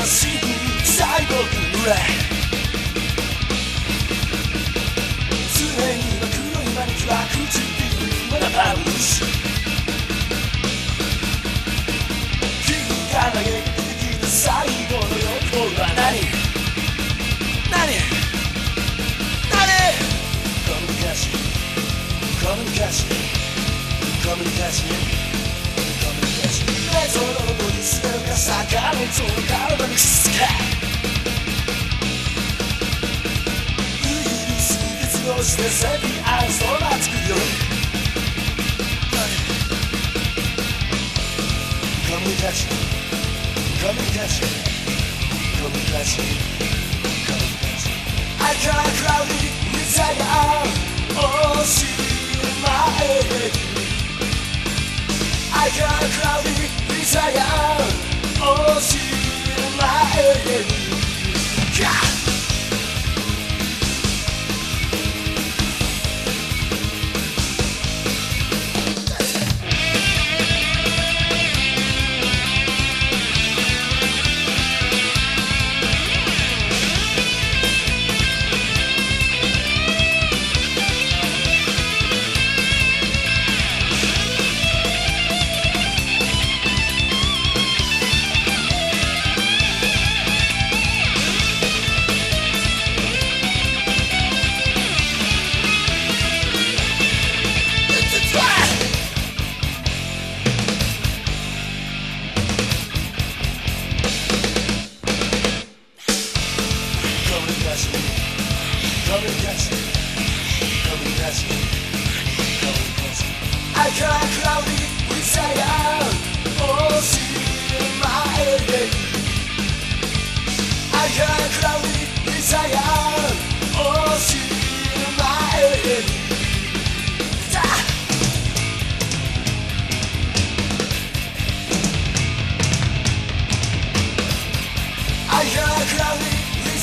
烈なシーン最後ぐらい常には黒いマニキュア唇まだパブルシ君が投げかけてきた最後の欲望は何何何コミュニケーションコミュニケーションコミュニケーション Come and catch me, come and catch me, come and catch me, come and catch me. I can't cloud it, it's oh, my. I can't it, it's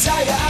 加一爱